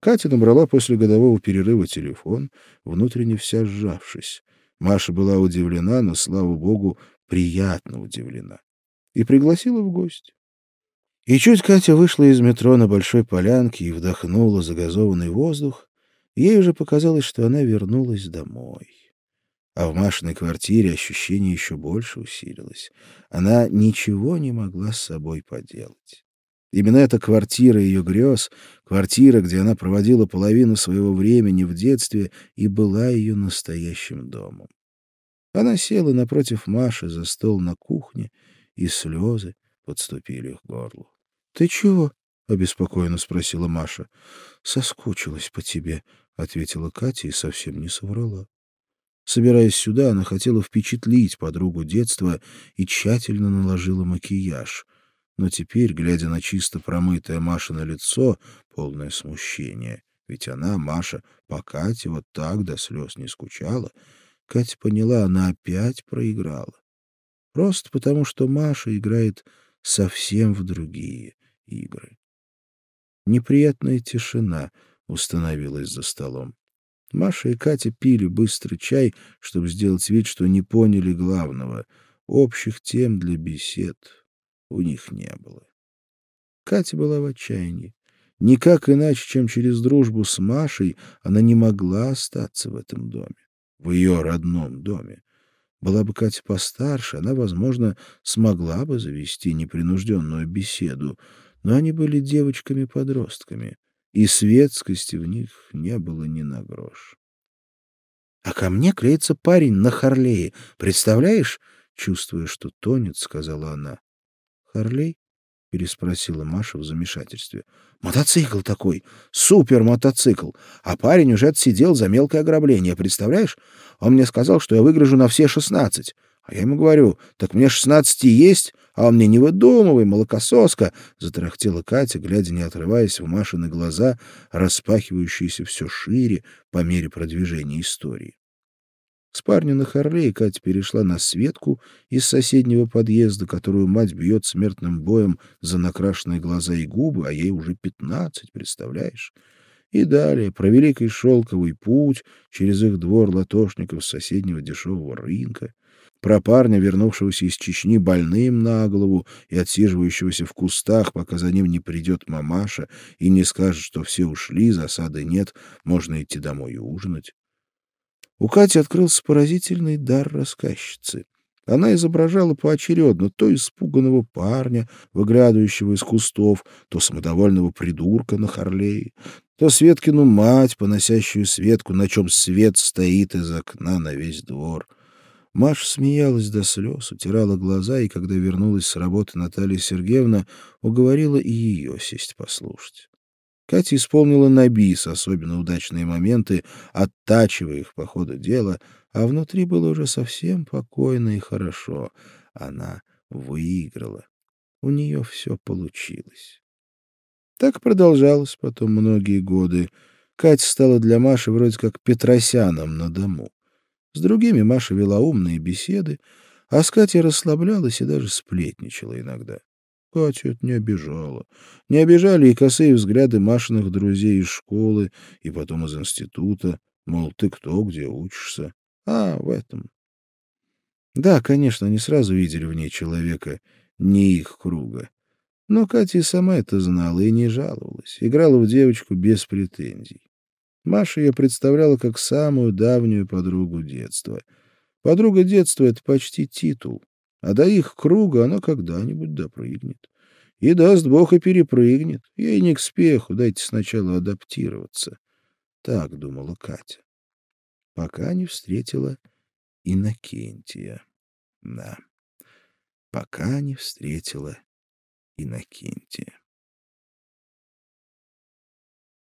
Катя набрала после годового перерыва телефон, внутренне вся сжавшись. Маша была удивлена, но, слава богу, приятно удивлена. И пригласила в гости. И чуть Катя вышла из метро на Большой Полянке и вдохнула загазованный воздух, ей уже показалось, что она вернулась домой. А в Машиной квартире ощущение еще больше усилилось. Она ничего не могла с собой поделать. Именно эта квартира ее грез, квартира, где она проводила половину своего времени в детстве, и была ее настоящим домом. Она села напротив Маши за стол на кухне, и слезы подступили к горлу. — Ты чего? — обеспокоенно спросила Маша. — Соскучилась по тебе, — ответила Катя и совсем не соврала. Собираясь сюда, она хотела впечатлить подругу детства и тщательно наложила макияж. Но теперь, глядя на чисто промытое Машино лицо, полное смущение, ведь она, Маша, по Кате вот так до слез не скучала, Катя поняла, она опять проиграла. Просто потому, что Маша играет совсем в другие игры. Неприятная тишина установилась за столом. Маша и Катя пили быстрый чай, чтобы сделать вид, что не поняли главного. Общих тем для бесед у них не было. Катя была в отчаянии. Никак иначе, чем через дружбу с Машей, она не могла остаться в этом доме, в ее родном доме. Была бы Катя постарше, она, возможно, смогла бы завести непринужденную беседу, но они были девочками-подростками — и светскости в них не было ни на грош. — А ко мне клеится парень на Харлее, представляешь? Чувствуя, что тонет, сказала она. — Харлей? — переспросила Маша в замешательстве. — Мотоцикл такой, супер-мотоцикл. А парень уже отсидел за мелкое ограбление, представляешь? Он мне сказал, что я выигрышу на все шестнадцать. А я ему говорю, так мне шестнадцати есть, а он мне не выдумывай, молокососка, — затарахтела Катя, глядя, не отрываясь в Машины глаза, распахивающиеся все шире по мере продвижения истории. С парня на Харлее Катя перешла на Светку из соседнего подъезда, которую мать бьет смертным боем за накрашенные глаза и губы, а ей уже пятнадцать, представляешь? И далее про Великий Шелковый путь через их двор латошников с соседнего дешевого рынка, про парня, вернувшегося из Чечни больным на голову и отсиживающегося в кустах, пока за ним не придет мамаша и не скажет, что все ушли, засады нет, можно идти домой и ужинать. У Кати открылся поразительный дар рассказчицы. Она изображала поочередно то испуганного парня, выглядывающего из кустов, то самодовольного придурка на Харлее, то Светкину мать, поносящую Светку, на чем свет стоит из окна на весь двор — Маша смеялась до слез, утирала глаза, и когда вернулась с работы Наталья Сергеевна, уговорила и ее сесть послушать. Катя исполнила на бис особенно удачные моменты, оттачивая их по ходу дела, а внутри было уже совсем покойно и хорошо. Она выиграла. У нее все получилось. Так продолжалось потом многие годы. Катя стала для Маши вроде как Петросяном на дому. С другими Маша вела умные беседы, а с Катей расслаблялась и даже сплетничала иногда. Катю это не обижало. Не обижали и косые взгляды Машиных друзей из школы и потом из института, мол, ты кто, где учишься? А, в этом. Да, конечно, они сразу видели в ней человека не их круга. Но Катя сама это знала и не жаловалась. Играла в девочку без претензий. Маша ее представляла как самую давнюю подругу детства. Подруга детства — это почти титул, а до их круга она когда-нибудь допрыгнет. И, даст Бог, и перепрыгнет. Ей не к спеху, дайте сначала адаптироваться. Так думала Катя. Пока не встретила Иннокентия. Да, пока не встретила Иннокентия.